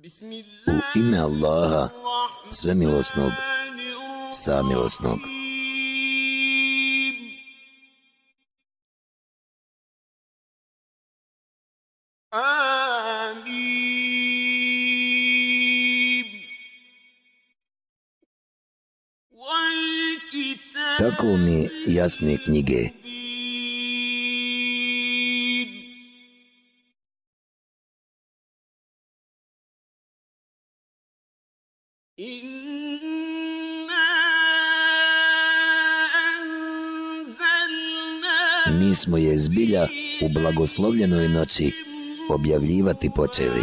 U ime Allaha, svemilosnog, samilosnog. Tako mi jasne knjige. Mi smo je zbilja u blagoslovljenoj noći objavljivati počeli.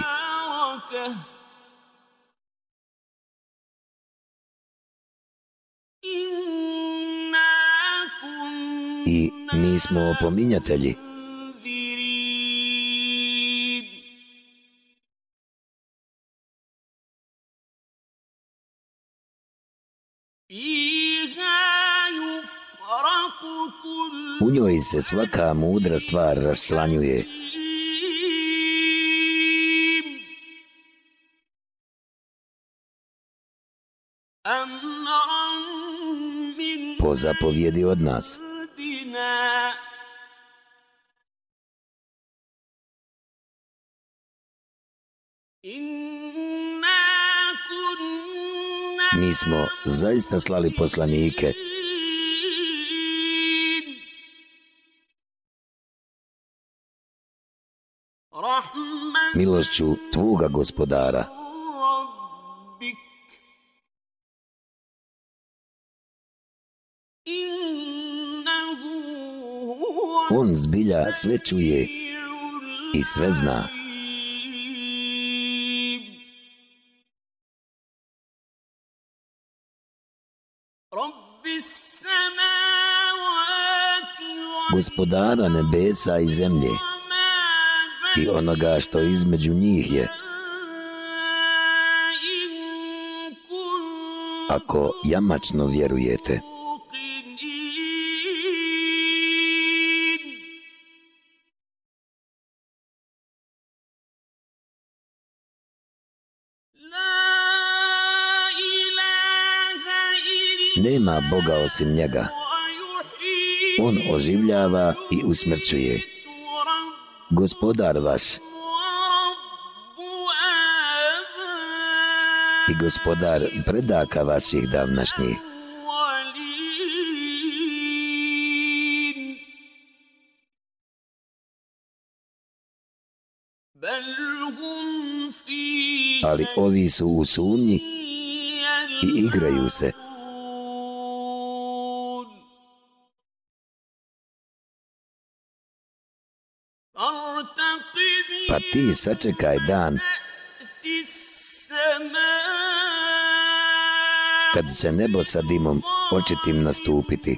I mi smo opominjatelji. U njoj se svaka mudra stvar raščlanjuje. Po zapovjedi od nas. Mi smo zaista slali poslanike milošću Tvoga gospodara. On zbilja sve čuje i sve zna. Gospodara nebesa i zemlje i onoga što između njih je. Ako jamačno vjerujete, nema Boga osim njega. On oživljava i usmrćuje gospodar vaš i gospodar predaka vaših davnašnjih. Ali ovi su u sumnji i igraju se. Ti sačekaj dan kad će nebo sa dimom očitim nastupiti.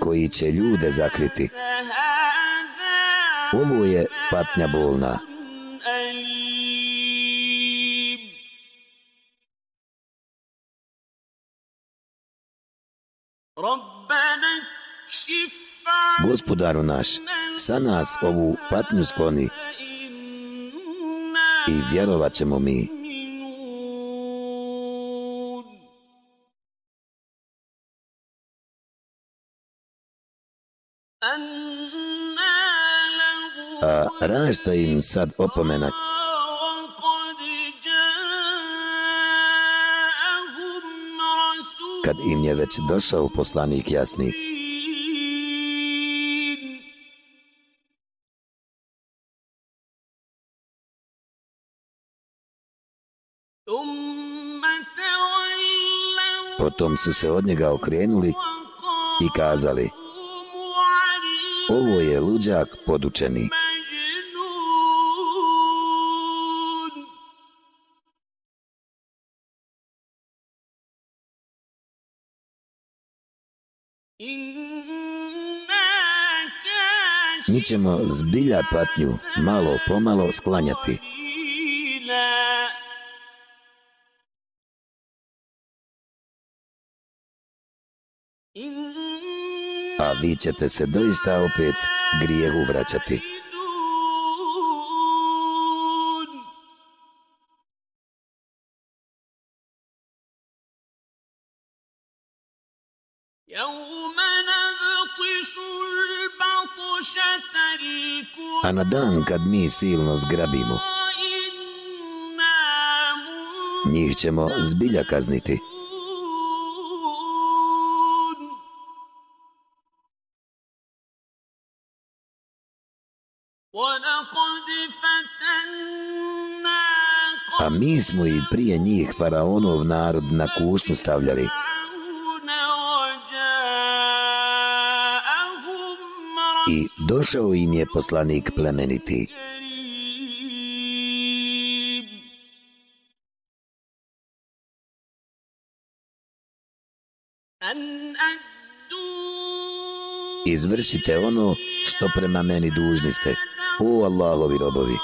koji će ljude zakriti. Ovo je patnja bolna. Gospodaru naš, sa nas ovu patnju skloni i vjerovat ćemo mi. A rašta im sad opomenak kad im je već došao poslanik jasni. Potom su se od njega okrenuli i kazali Ovo je luđak podučeni. mi ćemo zbilja patnju malo pomalo sklanjati. A vi ćete se doista opet grijehu vraćati. يومنا A na dan kad mi silno zgrabimo, njih ćemo zbilja kazniti. A mi smo i prije njih faraonov narod na kušnju stavljali. I došao im je poslanik plemeniti. Izvršite ono što prema meni dužni ste. O Allahovi robovi.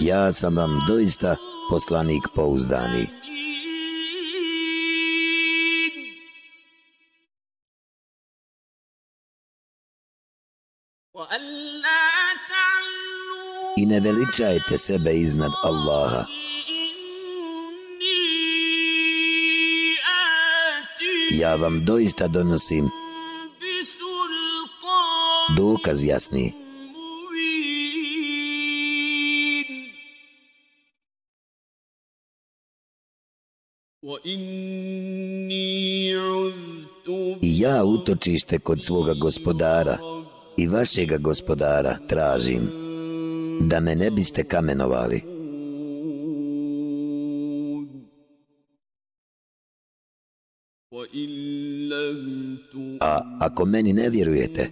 Ja sam vam doista poslanik pouzdani. I ne veličajte sebe iznad Allaha. Ja vam doista donosim dokaz jasni. I ja utočište kod svoga gospodara i vašega gospodara tražim da me ne biste kamenovali. A ako meni ne vjerujete,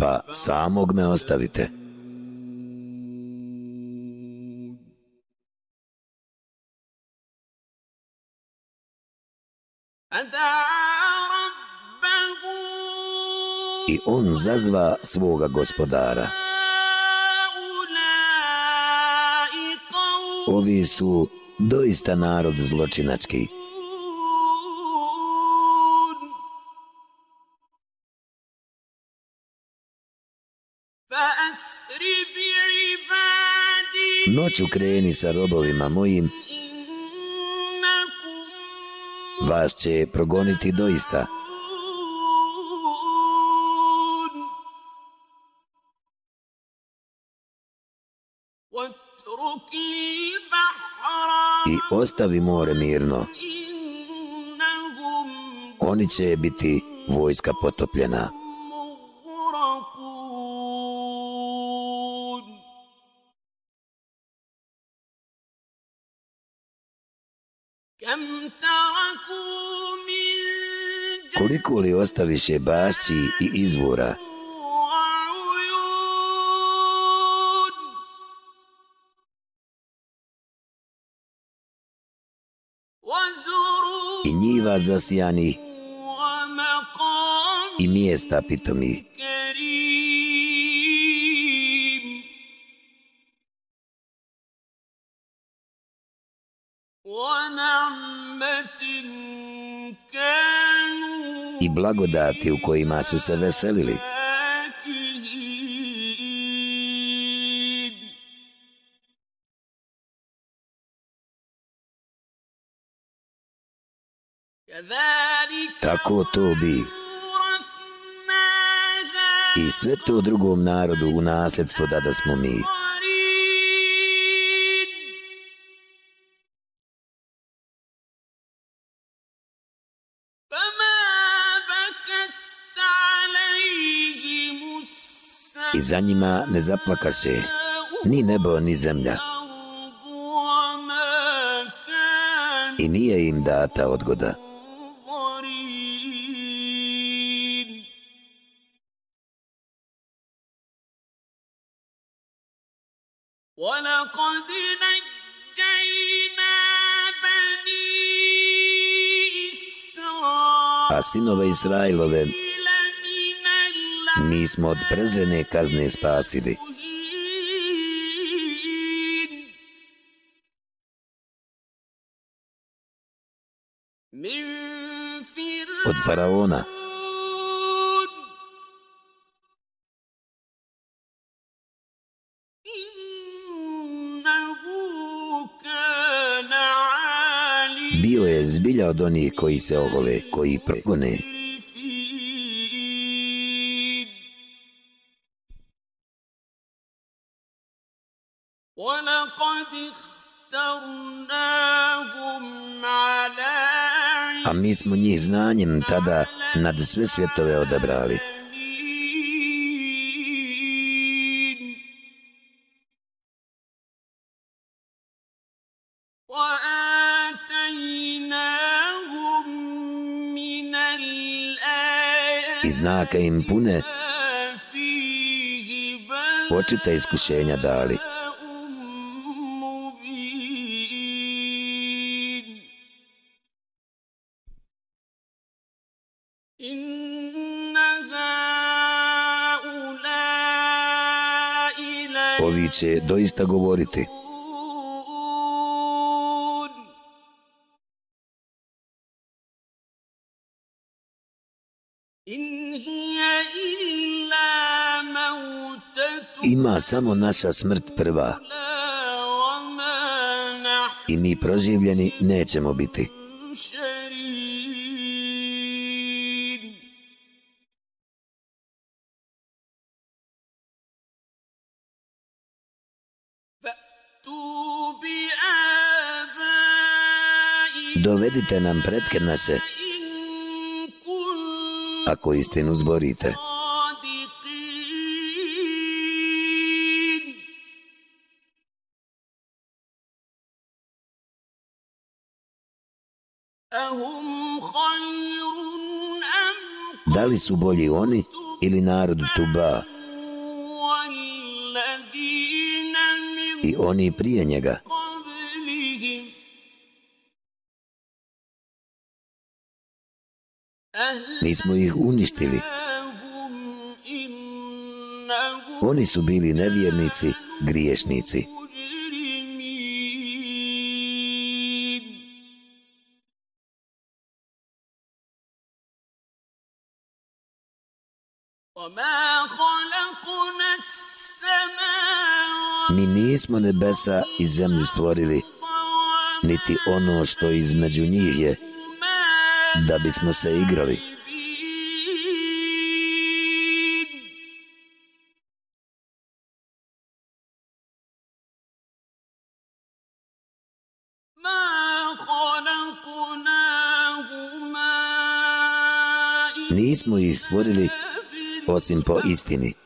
pa samog me ostavite. I on zazva svoga gospodara. Ovi su doista narod zločinački. Noću kreni sa robovima mojim, vas će progoniti doista. I ostavi more mirno. Oni će biti vojska potopljena. Koliko li ostaviše bašći i izvora? I njiva zasijani i mjesta pitomi. i blagodati u kojima su se veselili. Tako to bi. I sve to drugom narodu u nasljedstvo da da smo mi. i za njima ne zaplakaše ni nebo ni zemlja. I nije im data odgoda. Sinove Israilove mi smo od prezrene kazne spasili. od faraona. Zbilja od onih koji se ohole, koji pregone. A mi smo njih znanjem tada nad sve svjetove odabrali. Znaka im pune očita iskušenja dali. Ovi će doista govoriti. Samo naša smrt prva. I mi proživljeni nećemo biti. Dovedite nam pretke naše, ako istinu zborite. Li su bolji oni ili narod Tuba i oni prije njega? Mi smo ih uništili. Oni su bili nevjernici, griješnici. Mi nismo nebesa i zemlju stvorili, niti ono što između njih je, da bismo se igrali. Nismo ih stvorili osim po istini.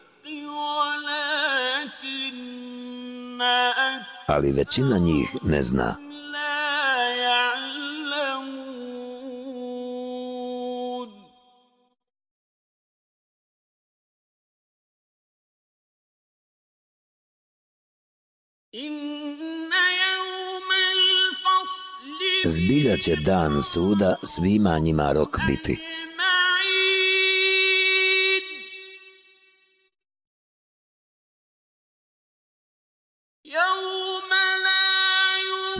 Ali većina njih ne zna. Zbilja će dan suda svima njima rok biti.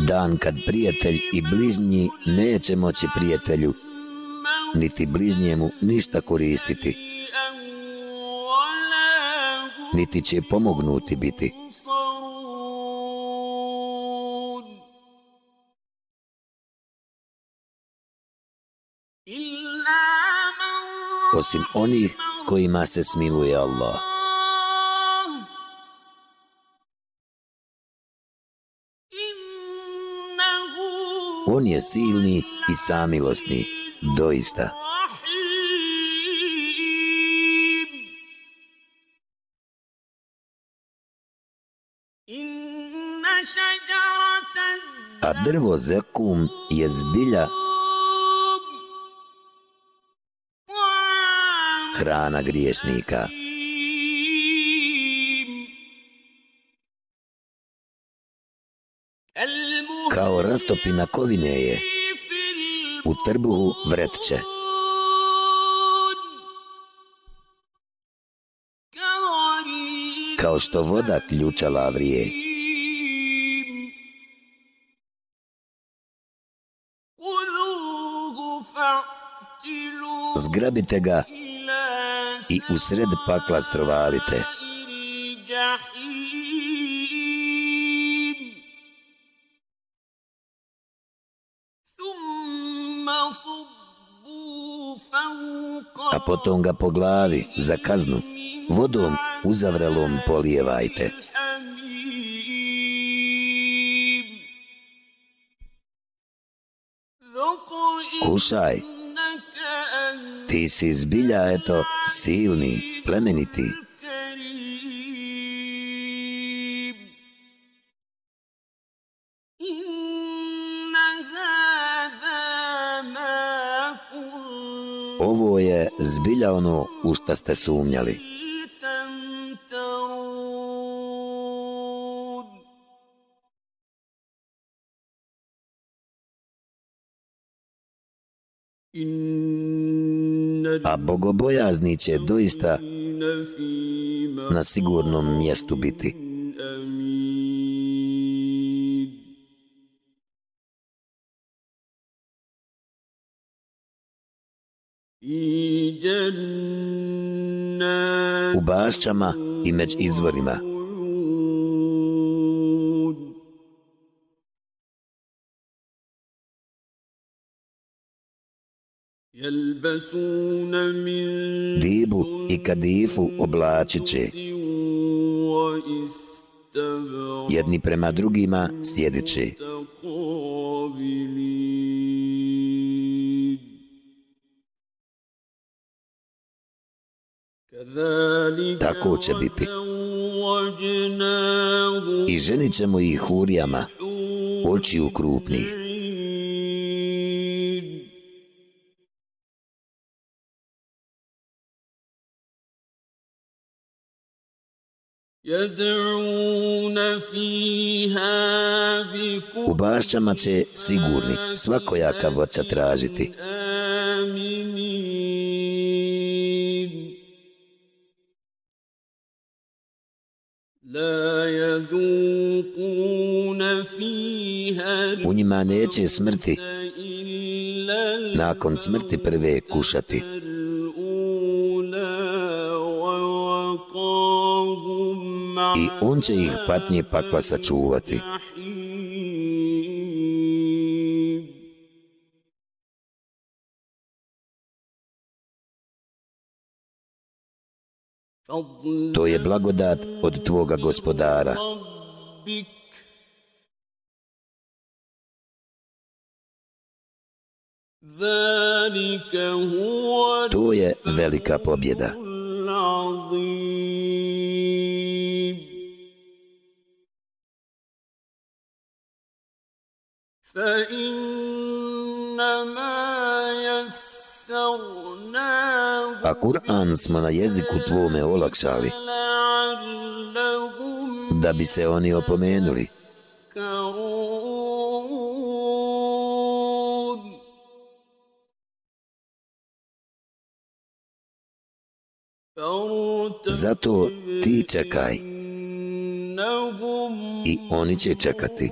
Dan kad prijatelj i bližnji neće moći prijatelju, niti bližnjemu ništa koristiti, niti će pomognuti biti. Osim onih kojima se smiluje Allah. On je silni i samilosni, doista. A drvo zekum je zbilja hrana griješnika. Kao rastopina kovine je u trbuhu vretće. Kao što voda ključa lavrije. zgrabite ga i usred pakla strovalite. A potom ga po glavi za kaznu vodom uzavrelom polijevajte. Kušaj, ti si zbilja, eto, silni, plemeniti. Zbilja ono u šta ste sumnjali. a bogobojazni će doista na sigurnom mjestu biti. U bašćama i među izvorima. Dibu i kadifu oblačit će. Jedni prema drugima sjedit će. Tako će biti. I ženit ćemo ih hurijama, oči u krupnih. U bašćama će sigurni svakojaka voća tražiti. U njima neće smrti nakon smrti prve kušati. i on će ih patnje pakva sačuvati. To je blagodat od tvoga gospodara. To je velika pobjeda. A Kur'an smo na jeziku tvome olakšali, da bi se oni opomenuli. Zato ti čekaj i oni će čekati.